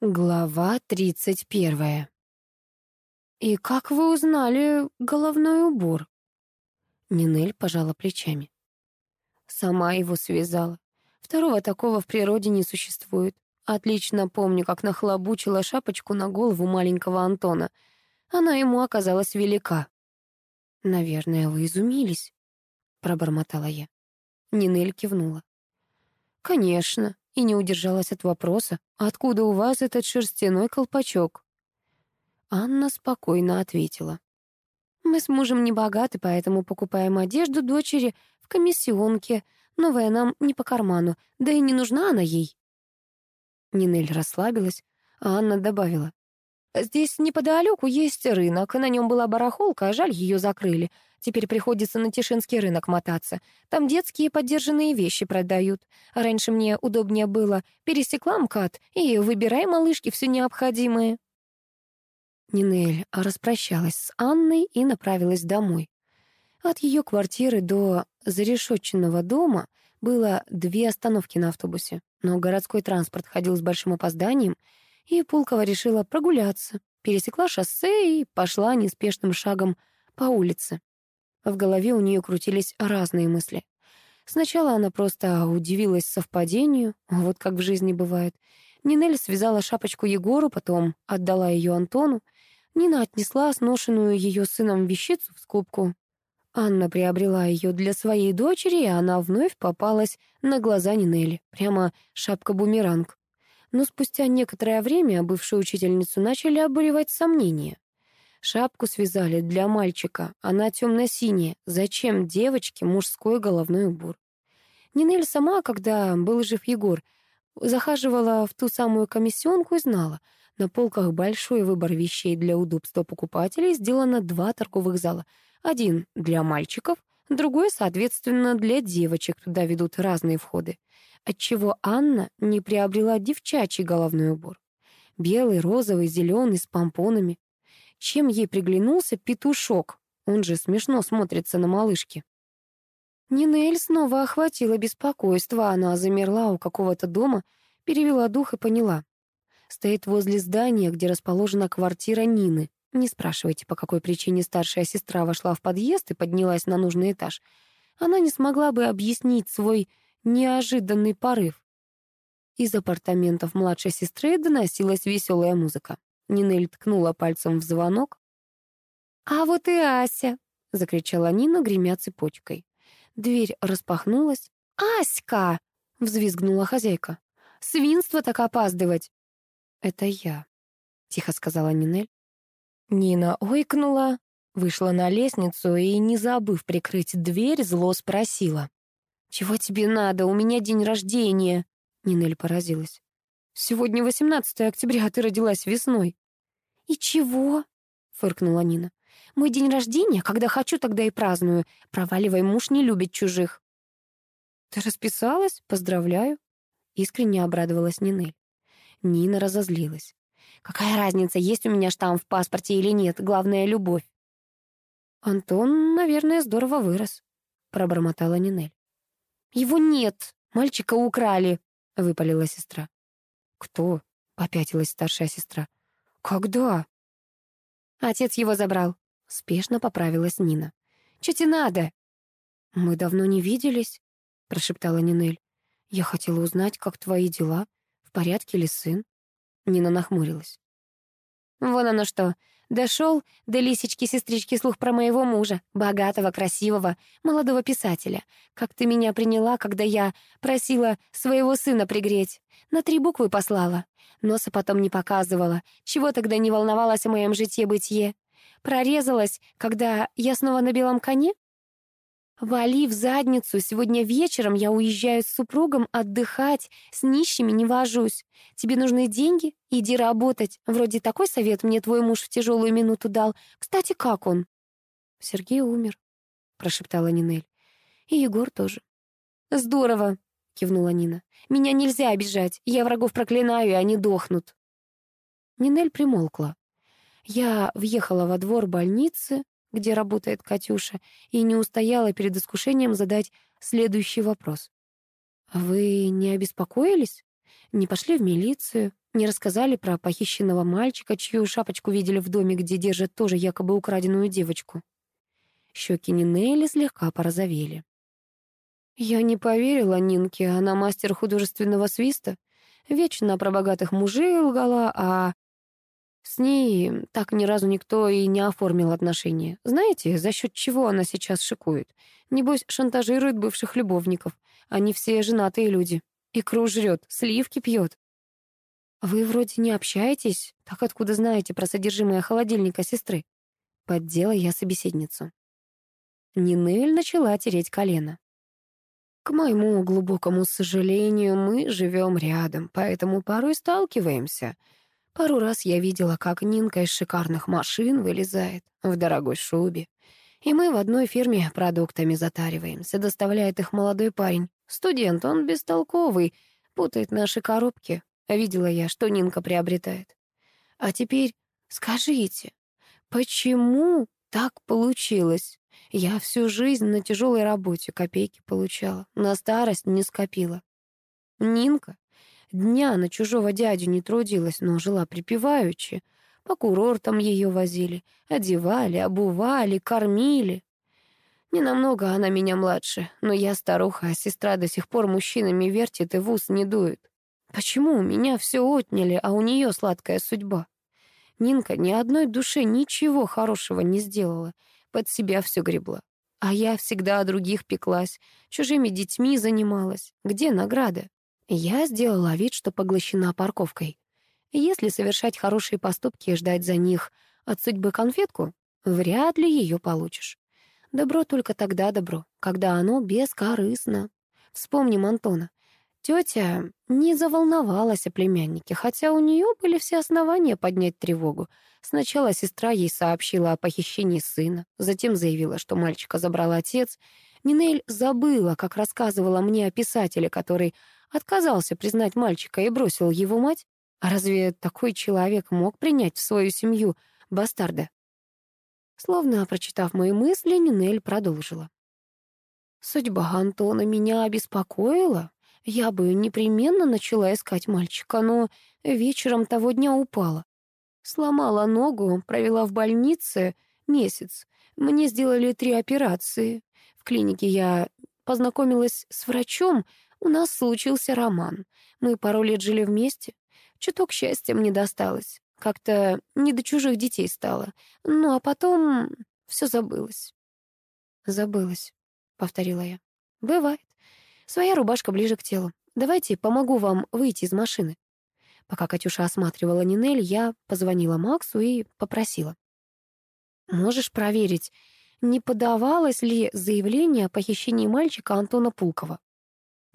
Глава тридцать первая. «И как вы узнали головной убор?» Нинель пожала плечами. Сама его связала. Второго такого в природе не существует. Отлично помню, как нахлобучила шапочку на голову маленького Антона. Она ему оказалась велика. «Наверное, вы изумились», — пробормотала я. Нинель кивнула. «Конечно и не удержалась от вопроса, «Откуда у вас этот шерстяной колпачок?» Анна спокойно ответила. «Мы с мужем не богаты, поэтому покупаем одежду дочери в комиссионке. Новая нам не по карману, да и не нужна она ей». Нинель расслабилась, а Анна добавила. Здесь неподалеку есть рынок, на нем была барахолка, а жаль, ее закрыли. Теперь приходится на Тишинский рынок мотаться. Там детские поддержанные вещи продают. Раньше мне удобнее было. Пересекла МКАД и выбирай, малышки, все необходимое. Нинель распрощалась с Анной и направилась домой. От ее квартиры до зарешетченного дома было две остановки на автобусе, но городской транспорт ходил с большим опозданием — и Пулкова решила прогуляться, пересекла шоссе и пошла неспешным шагом по улице. В голове у нее крутились разные мысли. Сначала она просто удивилась совпадению, вот как в жизни бывает. Нинель связала шапочку Егору, потом отдала ее Антону. Нина отнесла сношенную ее сыном вещицу в скобку. Анна приобрела ее для своей дочери, и она вновь попалась на глаза Нинели. Прямо шапка-бумеранг но спустя некоторое время бывшую учительницу начали обуревать сомнения. Шапку связали для мальчика, она темно-синяя. Зачем девочке мужской головной убор? Нинель сама, когда был жив Егор, захаживала в ту самую комиссионку и знала, на полках большой выбор вещей для удобства покупателей сделано два торговых зала. Один для мальчиков, другой, соответственно, для девочек, туда ведут разные входы отчего Анна не приобрела девчачий головной убор. Белый, розовый, зеленый, с помпонами. Чем ей приглянулся петушок? Он же смешно смотрится на малышке. Нинель снова охватила беспокойство. Она замерла у какого-то дома, перевела дух и поняла. Стоит возле здания, где расположена квартира Нины. Не спрашивайте, по какой причине старшая сестра вошла в подъезд и поднялась на нужный этаж. Она не смогла бы объяснить свой неожиданный порыв. Из апартаментов младшей сестры доносилась веселая музыка. Нинель ткнула пальцем в звонок. «А вот и Ася!» — закричала Нина, гремя цепочкой. Дверь распахнулась. «Аська!» — взвизгнула хозяйка. «Свинство так опаздывать!» «Это я», — тихо сказала Нинель. Нина ойкнула, вышла на лестницу и, не забыв прикрыть дверь, зло спросила. «Чего тебе надо? У меня день рождения!» Нинель поразилась. «Сегодня 18 октября, а ты родилась весной». «И чего?» — фыркнула Нина. «Мой день рождения, когда хочу, тогда и праздную. Проваливай, муж не любит чужих». «Ты расписалась? Поздравляю!» Искренне обрадовалась Нинель. Нина разозлилась. «Какая разница, есть у меня штамп в паспорте или нет? Главное — любовь». «Антон, наверное, здорово вырос», — пробормотала Нинель. «Его нет! Мальчика украли!» — выпалила сестра. «Кто?» — попятилась старшая сестра. «Когда?» «Отец его забрал», — спешно поправилась Нина. «Чё тебе надо?» «Мы давно не виделись», — прошептала Нинель. «Я хотела узнать, как твои дела, в порядке ли сын?» Нина нахмурилась. «Вон оно что. Дошел до лисички-сестрички слух про моего мужа, богатого, красивого, молодого писателя. Как ты меня приняла, когда я просила своего сына пригреть. На три буквы послала. Носа потом не показывала. Чего тогда не волновалась о моем житье-бытие? Прорезалась, когда я снова на белом коне? «Вали в задницу, сегодня вечером я уезжаю с супругом отдыхать, с нищими не вожусь. Тебе нужны деньги? Иди работать. Вроде такой совет мне твой муж в тяжелую минуту дал. Кстати, как он?» «Сергей умер», — прошептала Нинель. «И Егор тоже». «Здорово», — кивнула Нина. «Меня нельзя обижать. Я врагов проклинаю, и они дохнут». Нинель примолкла. Я въехала во двор больницы, где работает Катюша, и не устояла перед искушением задать следующий вопрос. «Вы не обеспокоились? Не пошли в милицию, не рассказали про похищенного мальчика, чью шапочку видели в доме, где держат тоже якобы украденную девочку. Щеки Нинелли слегка порозовели. Я не поверила Нинке, она мастер художественного свиста. Вечно про богатых мужей лгала, а с ней так ни разу никто и не оформил отношения. Знаете, за счет чего она сейчас шикует? Небось, шантажирует бывших любовников. Они все женатые люди. Икру жрет, сливки пьет. Вы вроде не общаетесь, так откуда знаете про содержимое холодильника сестры? Поддела я собеседницу. Нинель начала тереть колено. К моему глубокому сожалению, мы живем рядом, поэтому порой сталкиваемся. Пару раз я видела, как Нинка из шикарных машин вылезает в дорогой шубе. И мы в одной фирме продуктами затариваемся, доставляет их молодой парень. Студент, он бестолковый, путает наши коробки. Видела я, что Нинка приобретает. А теперь скажите, почему так получилось? Я всю жизнь на тяжелой работе копейки получала, на старость не скопила. Нинка дня на чужого дядю не трудилась, но жила припеваючи. По курортам ее возили, одевали, обували, кормили. Ненамного она меня младше, но я старуха, а сестра до сих пор мужчинами вертит и в ус не дует. Почему у меня все отняли, а у нее сладкая судьба? Нинка ни одной душе ничего хорошего не сделала под себя все гребла. А я всегда о других пеклась, чужими детьми занималась. Где награда? Я сделала вид, что поглощена парковкой. Если совершать хорошие поступки и ждать за них от судьбы конфетку, вряд ли ее получишь. Добро только тогда добро, когда оно бескорыстно. Вспомним Антона. Тетя не заволновалась о племяннике, хотя у нее были все основания поднять тревогу. Сначала сестра ей сообщила о похищении сына, затем заявила, что мальчика забрал отец. Нинель забыла, как рассказывала мне о писателе, который отказался признать мальчика и бросил его мать. А разве такой человек мог принять в свою семью бастарда? Словно прочитав мои мысли, Нинель продолжила. Судьба Антона меня обеспокоила. Я бы непременно начала искать мальчика, но вечером того дня упала. Сломала ногу, провела в больнице месяц. Мне сделали три операции. В клинике я познакомилась с врачом, у нас случился роман. Мы пару лет жили вместе. Чуток счастья мне досталось. Как-то не до чужих детей стало. Ну, а потом все забылось. «Забылось», — повторила я. «Бывает. Своя рубашка ближе к телу. Давайте помогу вам выйти из машины». Пока Катюша осматривала Нинель, я позвонила Максу и попросила. «Можешь проверить, не подавалось ли заявление о похищении мальчика Антона Пулкова?»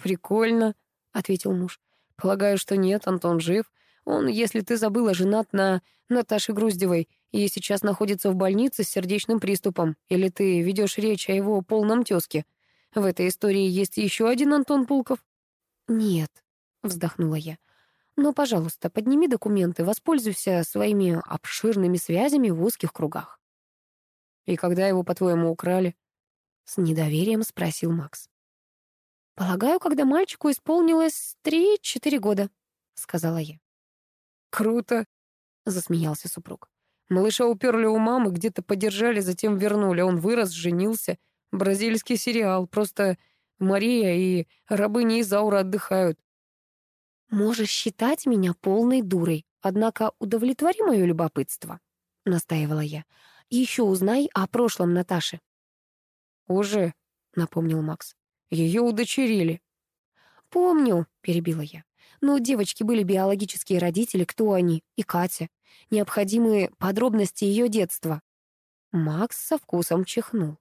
«Прикольно», — ответил муж. «Полагаю, что нет, Антон жив. Он, если ты забыла, женат на Наташе Груздевой и сейчас находится в больнице с сердечным приступом. Или ты ведешь речь о его полном тезке. В этой истории есть еще один Антон Пулков?» «Нет», — вздохнула я. «Но, пожалуйста, подними документы, воспользуйся своими обширными связями в узких кругах». «И когда его, по-твоему, украли?» С недоверием спросил Макс. «Полагаю, когда мальчику исполнилось три-четыре года», — сказала я. «Круто», — засмеялся супруг. «Малыша уперли у мамы, где-то подержали, затем вернули. Он вырос, женился. Бразильский сериал. Просто Мария и рабыни Изаура отдыхают. «Можешь считать меня полной дурой, однако удовлетвори мое любопытство», — настаивала я. «И еще узнай о прошлом Наташи». «Уже», — напомнил Макс. «Ее удочерили». «Помню», — перебила я. «Но у девочки были биологические родители, кто они, и Катя. Необходимые подробности ее детства». Макс со вкусом чихнул.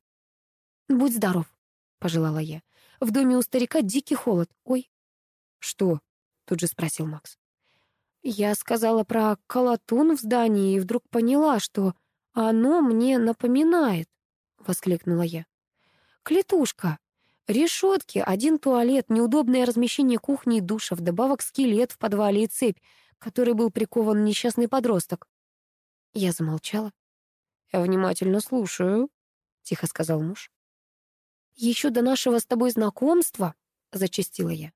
«Будь здоров», — пожелала я. «В доме у старика дикий холод. Ой». «Что?» — тут же спросил Макс. Я сказала про колотун в здании и вдруг поняла, что оно мне напоминает, — воскликнула я. Клетушка. Решетки, один туалет, неудобное размещение кухни и душа, вдобавок скелет в подвале и цепь, который был прикован несчастный подросток. Я замолчала. «Я внимательно слушаю», — тихо сказал муж. «Еще до нашего с тобой знакомства», — зачастила я,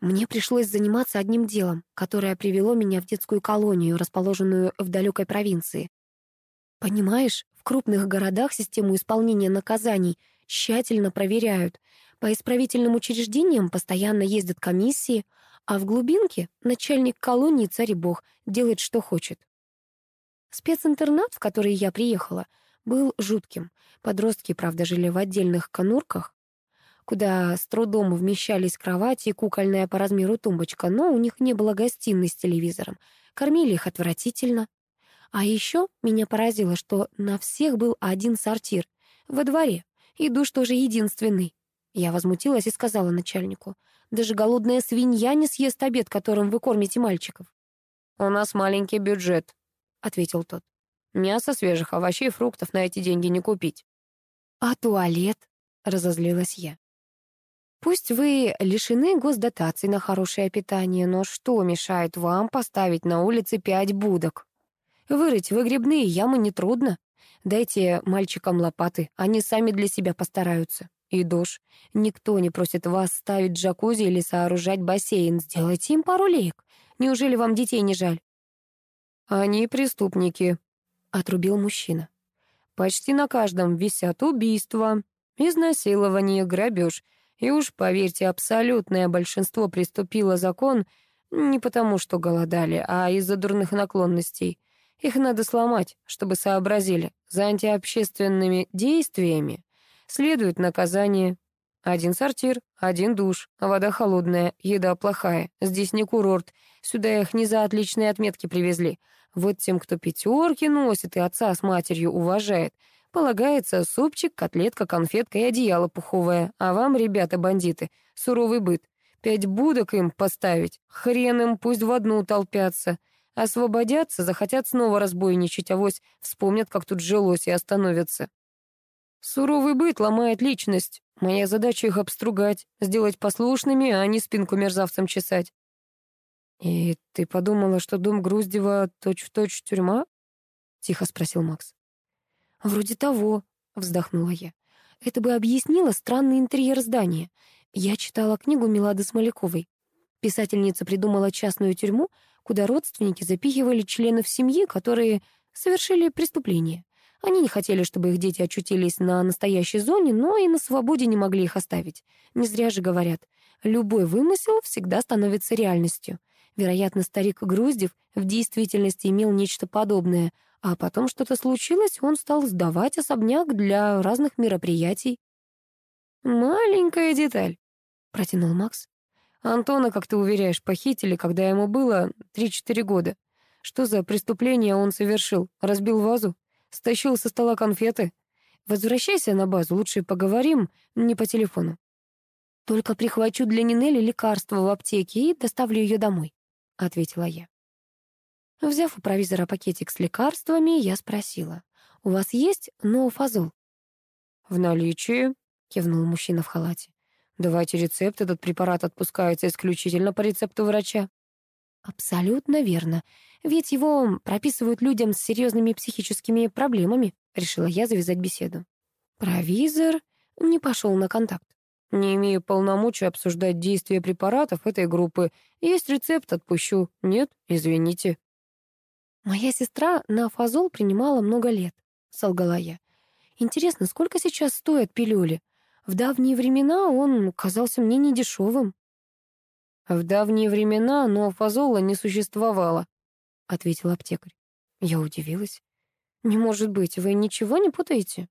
Мне пришлось заниматься одним делом, которое привело меня в детскую колонию, расположенную в далекой провинции. Понимаешь, в крупных городах систему исполнения наказаний тщательно проверяют. По исправительным учреждениям постоянно ездят комиссии, а в глубинке начальник колонии царь и бог делает, что хочет. Специнтернат, в который я приехала, был жутким. Подростки, правда, жили в отдельных конурках, куда с трудом вмещались кровати и кукольная по размеру тумбочка, но у них не было гостиной с телевизором. Кормили их отвратительно. А еще меня поразило, что на всех был один сортир во дворе, и душ тоже единственный. Я возмутилась и сказала начальнику, даже голодная свинья не съест обед, которым вы кормите мальчиков. «У нас маленький бюджет», — ответил тот. «Мясо, свежих овощей и фруктов на эти деньги не купить». «А туалет?» — разозлилась я. «Пусть вы лишены госдотаций на хорошее питание, но что мешает вам поставить на улице пять будок? Вырыть выгребные ямы нетрудно. Дайте мальчикам лопаты, они сами для себя постараются. И душ. Никто не просит вас ставить джакузи или сооружать бассейн. Сделайте им пару леек. Неужели вам детей не жаль?» «Они преступники», — отрубил мужчина. «Почти на каждом висят убийства, изнасилование, грабеж. И уж, поверьте, абсолютное большинство приступило закон не потому, что голодали, а из-за дурных наклонностей. Их надо сломать, чтобы сообразили. За антиобщественными действиями следует наказание. Один сортир, один душ, вода холодная, еда плохая. Здесь не курорт, сюда их не за отличные отметки привезли. Вот тем, кто пятерки носит и отца с матерью уважает, полагается супчик, котлетка, конфетка и одеяло пуховое. А вам, ребята-бандиты, суровый быт. Пять будок им поставить, хрен им пусть в одну толпятся. Освободятся, захотят снова разбойничать, авось вспомнят, как тут жилось, и остановятся. Суровый быт ломает личность. Моя задача их обстругать, сделать послушными, а не спинку мерзавцам чесать. «И ты подумала, что дом Груздева точь-в-точь -точь тюрьма?» — тихо спросил Макс. «Вроде того», — вздохнула я. «Это бы объяснило странный интерьер здания. Я читала книгу Милады Смоляковой. Писательница придумала частную тюрьму, куда родственники запихивали членов семьи, которые совершили преступление. Они не хотели, чтобы их дети очутились на настоящей зоне, но и на свободе не могли их оставить. Не зря же говорят, любой вымысел всегда становится реальностью. Вероятно, старик Груздев в действительности имел нечто подобное, а потом что-то случилось, он стал сдавать особняк для разных мероприятий. «Маленькая деталь», — протянул Макс. «Антона, как ты уверяешь, похитили, когда ему было 3-4 года. Что за преступление он совершил? Разбил вазу? Стащил со стола конфеты. Возвращайся на базу, лучше поговорим, не по телефону. Только прихвачу для Нинели лекарство в аптеке и доставлю ее домой, ответила я. Взяв у провизора пакетик с лекарствами, я спросила, «У вас есть ноофазол?» «В наличии», — кивнул мужчина в халате. «Давайте рецепт, этот препарат отпускается исключительно по рецепту врача». «Абсолютно верно. Ведь его прописывают людям с серьезными психическими проблемами», — решила я завязать беседу. Провизор не пошел на контакт. «Не имею полномочий обсуждать действия препаратов этой группы. Есть рецепт, отпущу. Нет, извините». «Моя сестра на фазол принимала много лет», — солгала я. «Интересно, сколько сейчас стоят пилюли? В давние времена он казался мне недешевым». «В давние времена нофазола не существовало», — ответил аптекарь. Я удивилась. «Не может быть, вы ничего не путаете?»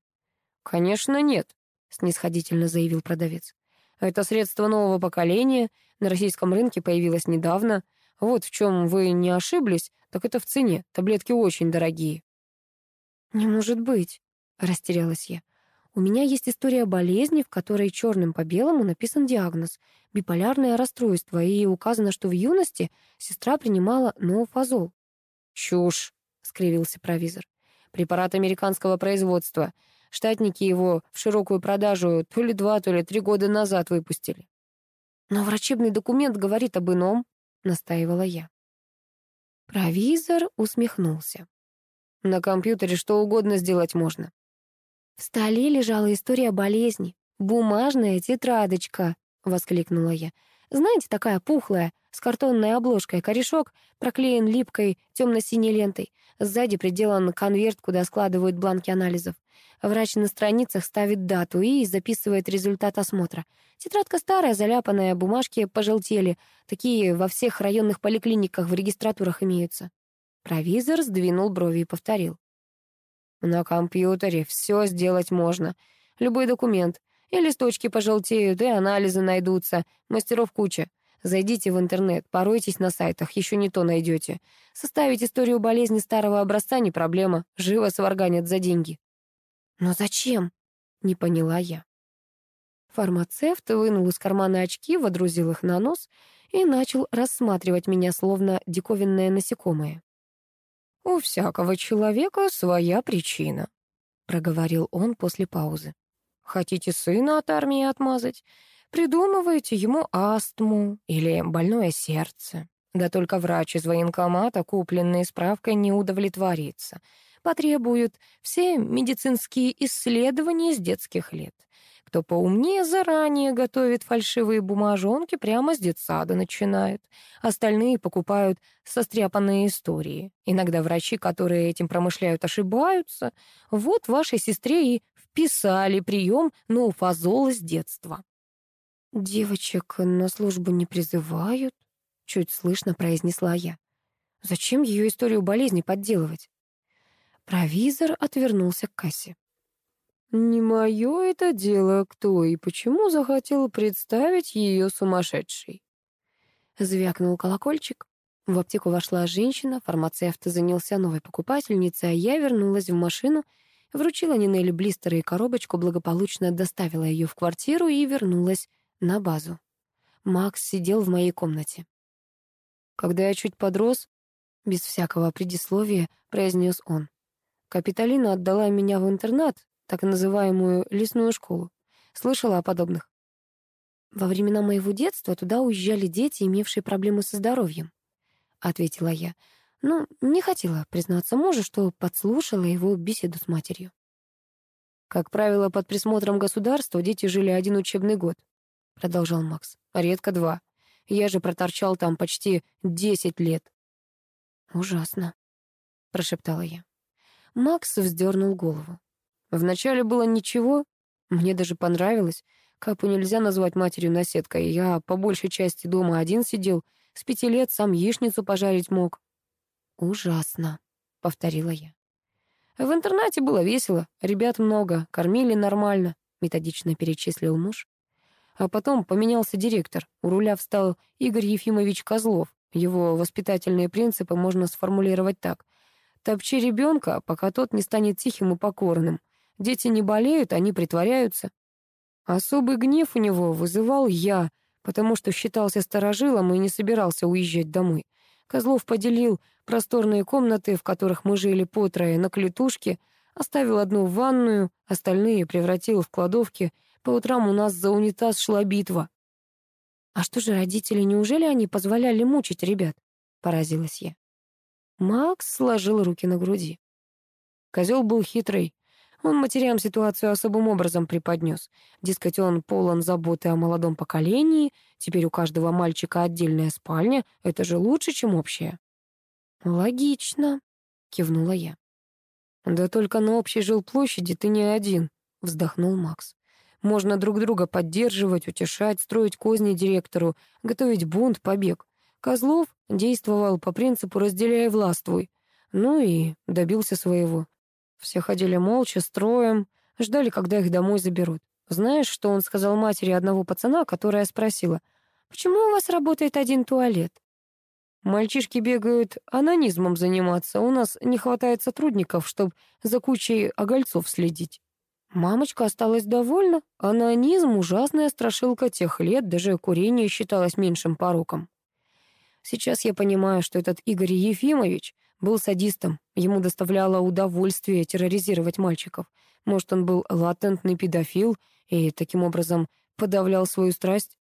«Конечно нет», — снисходительно заявил продавец. «Это средство нового поколения, на российском рынке появилось недавно. Вот в чем вы не ошиблись, так это в цене. Таблетки очень дорогие». «Не может быть», — растерялась я. У меня есть история болезни, в которой черным по белому написан диагноз — биполярное расстройство, и указано, что в юности сестра принимала ноофазол. «Чушь!» — скривился провизор. «Препарат американского производства. Штатники его в широкую продажу то ли два, то ли три года назад выпустили». «Но врачебный документ говорит об ином», — настаивала я. Провизор усмехнулся. «На компьютере что угодно сделать можно. В столе лежала история болезни. «Бумажная тетрадочка», — воскликнула я. Знаете, такая пухлая, с картонной обложкой, корешок проклеен липкой темно-синей лентой. Сзади приделан конверт, куда складывают бланки анализов. Врач на страницах ставит дату и записывает результат осмотра. Тетрадка старая, заляпанная, бумажки пожелтели. Такие во всех районных поликлиниках в регистратурах имеются. Провизор сдвинул брови и повторил. На компьютере все сделать можно. Любой документ. И листочки пожелтеют, и анализы найдутся. Мастеров куча. Зайдите в интернет, поройтесь на сайтах, еще не то найдете. Составить историю болезни старого образца не проблема. Живо сварганят за деньги. Но зачем? Не поняла я. Фармацевт вынул из кармана очки, водрузил их на нос и начал рассматривать меня, словно диковинное насекомое. «У всякого человека своя причина», — проговорил он после паузы. «Хотите сына от армии отмазать? Придумываете ему астму или больное сердце. Да только врач из военкомата, купленный справкой, не удовлетворится. Потребует все медицинские исследования с детских лет. Кто поумнее, заранее готовит фальшивые бумажонки, прямо с детсада начинают. Остальные покупают состряпанные истории. Иногда врачи, которые этим промышляют, ошибаются. Вот вашей сестре и вписали прием ноуфазола с детства. «Девочек на службу не призывают», — чуть слышно произнесла я. «Зачем ее историю болезни подделывать?» Провизор отвернулся к кассе. Не мое это дело, кто и почему захотел представить ее сумасшедшей. Звякнул колокольчик. В аптеку вошла женщина, фармацевт занялся новой покупательницей, а я вернулась в машину, вручила Нинелли блистеры и коробочку, благополучно доставила ее в квартиру и вернулась на базу. Макс сидел в моей комнате. Когда я чуть подрос, без всякого предисловия, произнес он. Капиталина отдала меня в интернат, так называемую лесную школу. Слышала о подобных? Во времена моего детства туда уезжали дети, имевшие проблемы со здоровьем, ответила я. Но не хотела признаться мужу, что подслушала его беседу с матерью. Как правило, под присмотром государства дети жили один учебный год, продолжал Макс. Редко два. Я же проторчал там почти десять лет. Ужасно, прошептала я. Макс вздернул голову. Вначале было ничего, мне даже понравилось. Капу нельзя назвать матерью наседкой. Я по большей части дома один сидел, с пяти лет сам яичницу пожарить мог. «Ужасно», — повторила я. В интернате было весело, ребят много, кормили нормально, методично перечислил муж. А потом поменялся директор. У руля встал Игорь Ефимович Козлов. Его воспитательные принципы можно сформулировать так. «Топчи ребенка, пока тот не станет тихим и покорным. Дети не болеют, они притворяются. Особый гнев у него вызывал я, потому что считался старожилом и не собирался уезжать домой. Козлов поделил просторные комнаты, в которых мы жили по трое, на клетушке, оставил одну в ванную, остальные превратил в кладовки. По утрам у нас за унитаз шла битва. «А что же родители, неужели они позволяли мучить ребят?» — поразилась я. Макс сложил руки на груди. Козел был хитрый, он матерям ситуацию особым образом преподнес. Дескать, он полон заботы о молодом поколении, теперь у каждого мальчика отдельная спальня, это же лучше, чем общая. «Логично», — кивнула я. «Да только на общей жилплощади ты не один», — вздохнул Макс. «Можно друг друга поддерживать, утешать, строить козни директору, готовить бунт, побег. Козлов действовал по принципу «разделяй властвуй». Ну и добился своего. Все ходили молча, строем, ждали, когда их домой заберут. Знаешь, что он сказал матери одного пацана, которая спросила, «Почему у вас работает один туалет?» Мальчишки бегают анонизмом заниматься, у нас не хватает сотрудников, чтобы за кучей огольцов следить. Мамочка осталась довольна. Анонизм — ужасная страшилка тех лет, даже курение считалось меньшим пороком. Сейчас я понимаю, что этот Игорь Ефимович был садистом, ему доставляло удовольствие терроризировать мальчиков. Может, он был латентный педофил и таким образом подавлял свою страсть?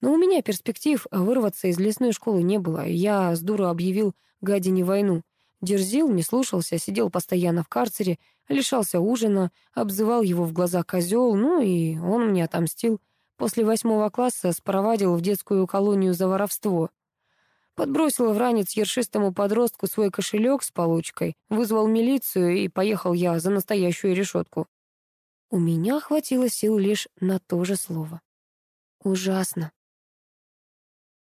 Но у меня перспектив вырваться из лесной школы не было. Я с дуру объявил гадине войну. Дерзил, не слушался, сидел постоянно в карцере, лишался ужина, обзывал его в глаза козел, ну и он мне отомстил. После восьмого класса спровадил в детскую колонию за воровство. Подбросил в ранец ершистому подростку свой кошелек с получкой, вызвал милицию, и поехал я за настоящую решетку. У меня хватило сил лишь на то же слово. Ужасно.